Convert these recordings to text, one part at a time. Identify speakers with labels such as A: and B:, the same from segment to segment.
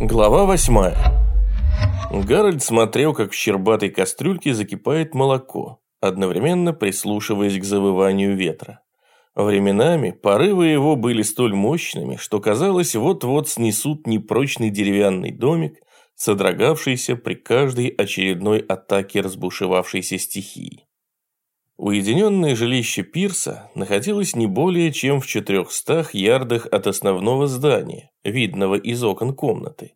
A: Глава восьмая. Гарольд смотрел, как в щербатой кастрюльке закипает молоко, одновременно прислушиваясь к завыванию ветра. Временами порывы его были столь мощными, что казалось, вот-вот снесут непрочный деревянный домик, содрогавшийся при каждой очередной атаке разбушевавшейся стихии. Уединенное жилище пирса находилось не более чем в четырехстах ярдах от основного здания, видного из окон комнаты.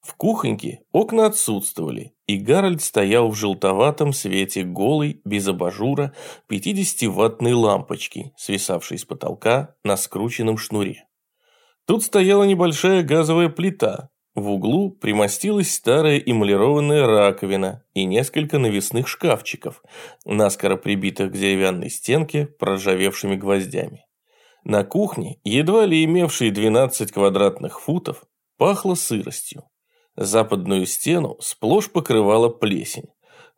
A: В кухоньке окна отсутствовали, и Гарольд стоял в желтоватом свете голой, без абажура, 50-ваттной лампочки, свисавшей с потолка на скрученном шнуре. Тут стояла небольшая газовая плита, в углу примостилась старая эмалированная раковина и несколько навесных шкафчиков, наскоро прибитых к деревянной стенке проржавевшими гвоздями. На кухне, едва ли имевшей 12 квадратных футов, пахло сыростью. Западную стену сплошь покрывала плесень.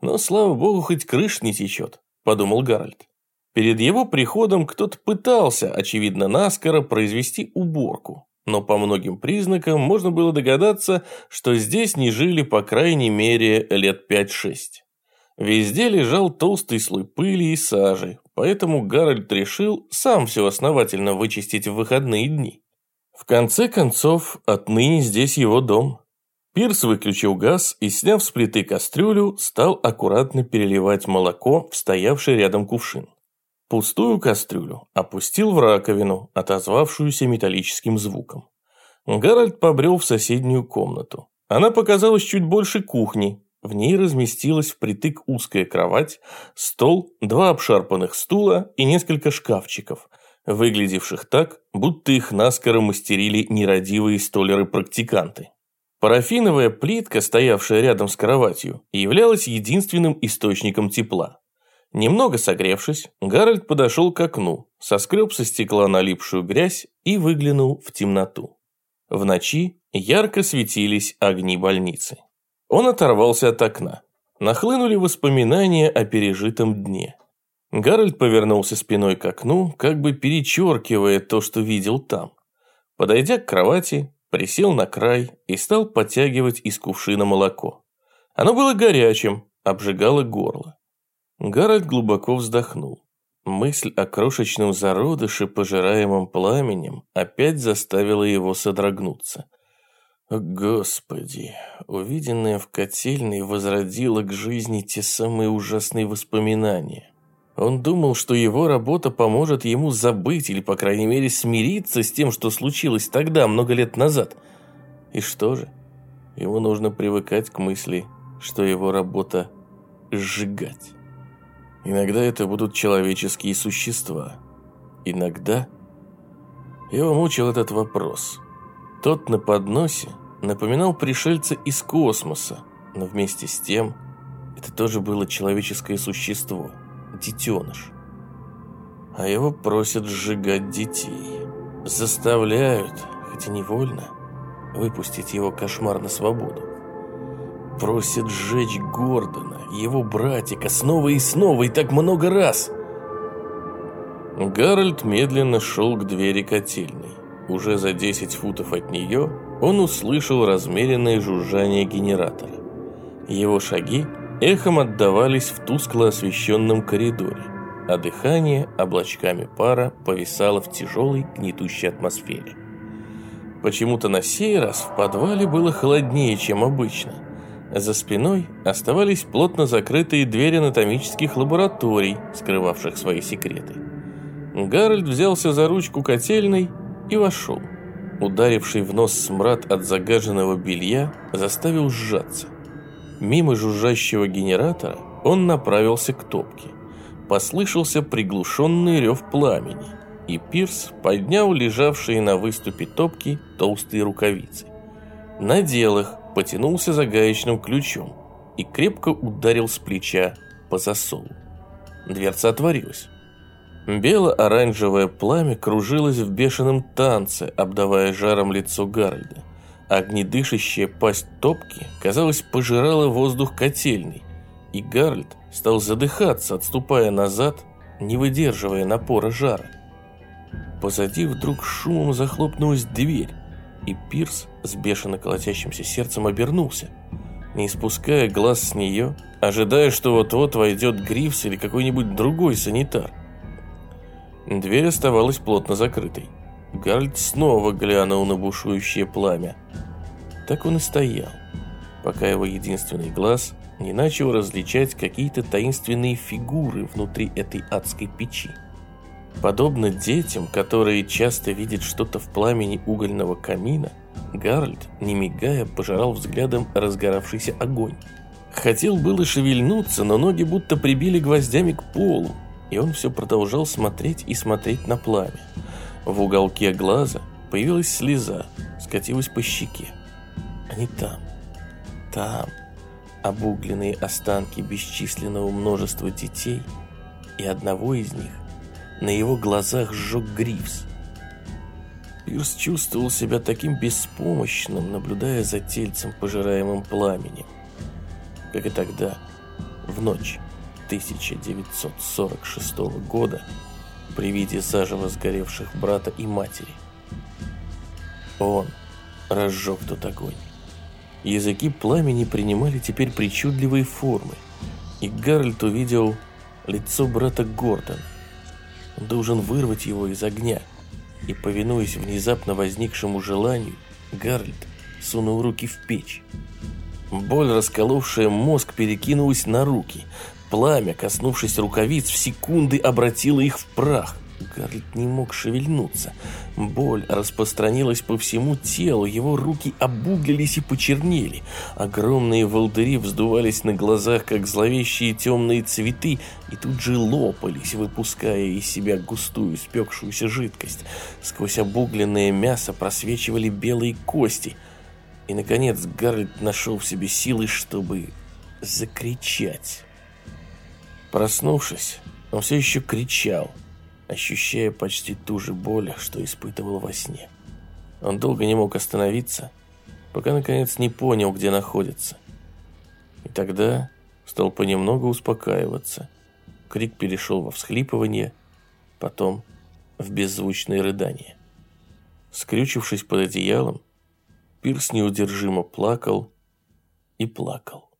A: Но, слава богу, хоть крыша не течет, подумал Гарольд. Перед его приходом кто-то пытался, очевидно, наскоро произвести уборку, но по многим признакам можно было догадаться, что здесь не жили по крайней мере лет 5-6. Везде лежал толстый слой пыли и сажи, поэтому Гарольд решил сам все основательно вычистить в выходные дни. В конце концов, отныне здесь его дом. Пирс выключил газ и, сняв с плиты кастрюлю, стал аккуратно переливать молоко в стоявший рядом кувшин. Пустую кастрюлю опустил в раковину, отозвавшуюся металлическим звуком. Гарольд побрел в соседнюю комнату. Она показалась чуть больше кухни. В ней разместилась впритык узкая кровать, стол, два обшарпанных стула и несколько шкафчиков, выглядевших так, будто их наскоро мастерили нерадивые столеры-практиканты. Парафиновая плитка, стоявшая рядом с кроватью, являлась единственным источником тепла. Немного согревшись, Гарольд подошел к окну, соскреб со стекла налипшую грязь и выглянул в темноту. В ночи ярко светились огни больницы. Он оторвался от окна. Нахлынули воспоминания о пережитом дне. Гарольд повернулся спиной к окну, как бы перечеркивая то, что видел там. Подойдя к кровати, присел на край и стал потягивать из кувшина молоко. Оно было горячим, обжигало горло. Гарольд глубоко вздохнул. Мысль о крошечном зародыше, пожираемом пламенем, опять заставила его содрогнуться. Господи, увиденное в котельной возродило к жизни те самые ужасные воспоминания. Он думал, что его работа поможет ему забыть или, по крайней мере, смириться с тем, что случилось тогда, много лет назад. И что же? Ему нужно привыкать к мысли, что его работа – сжигать. Иногда это будут человеческие существа. Иногда... Его мучил этот вопрос. Тот на подносе напоминал пришельца из космоса, но вместе с тем это тоже было человеческое существо, детеныш. А его просят сжигать детей. Заставляют, хотя невольно, выпустить его кошмар на свободу. Просит сжечь Гордона, его братика, снова и снова, и так много раз. Гарольд медленно шел к двери котельной. Уже за 10 футов от нее он услышал размеренное жужжание генератора. Его шаги эхом отдавались в тускло освещенном коридоре, а дыхание облачками пара повисало в тяжелой гнетущей атмосфере. Почему-то на сей раз в подвале было холоднее, чем обычно – за спиной оставались плотно закрытые двери анатомических лабораторий, скрывавших свои секреты. Гарольд взялся за ручку котельной и вошел. Ударивший в нос смрад от загаженного белья заставил сжаться. Мимо жужжащего генератора он направился к топке. Послышался приглушенный рев пламени, и Пирс поднял лежавшие на выступе топки толстые рукавицы. Надел их, потянулся за гаечным ключом и крепко ударил с плеча по засову. Дверца отворилась. Бело-оранжевое пламя кружилось в бешеном танце, обдавая жаром лицо Гарольда. Огнедышащая пасть топки, казалось, пожирала воздух котельный, и Гарольд стал задыхаться, отступая назад, не выдерживая напора жара. Позади вдруг шумом захлопнулась дверь, И Пирс с бешено колотящимся сердцем обернулся, не спуская глаз с нее, ожидая, что вот-вот войдет Грифс или какой-нибудь другой санитар. Дверь оставалась плотно закрытой. Гарольд снова глянул на бушующее пламя. Так он и стоял, пока его единственный глаз не начал различать какие-то таинственные фигуры внутри этой адской печи. Подобно детям, которые часто видят что-то в пламени угольного камина, Гарольд, не мигая, пожирал взглядом разгоравшийся огонь. Хотел было шевельнуться, но ноги будто прибили гвоздями к полу, и он все продолжал смотреть и смотреть на пламя. В уголке глаза появилась слеза, скатилась по щеке. Они там, там, обугленные останки бесчисленного множества детей, и одного из них на его глазах сжег Грифс. Пирс чувствовал себя таким беспомощным, наблюдая за тельцем, пожираемым пламенем. Как и тогда, в ночь 1946 года, при виде заживо сгоревших брата и матери. Он разжег тот огонь. Языки пламени принимали теперь причудливые формы, и Гарольд увидел лицо брата Гордона. Должен вырвать его из огня. И, повинуясь внезапно возникшему желанию, Гарольд сунул руки в печь. Боль, расколовшая мозг, перекинулась на руки. Пламя, коснувшись рукавиц, в секунды обратило их в прах. Гарольд не мог шевельнуться. Боль распространилась по всему телу, его руки обуглились и почернели. Огромные волдыри вздувались на глазах, как зловещие темные цветы, и тут же лопались, выпуская из себя густую спекшуюся жидкость. Сквозь обугленное мясо просвечивали белые кости. И, наконец, Гарольд нашел в себе силы, чтобы закричать. Проснувшись, он все еще кричал – ощущая почти ту же боль, что испытывал во сне. Он долго не мог остановиться, пока наконец не понял, где находится. И тогда стал понемногу успокаиваться. Крик перешел во всхлипывание, потом в беззвучное рыдание. Скрючившись под одеялом, Пирс неудержимо плакал и плакал.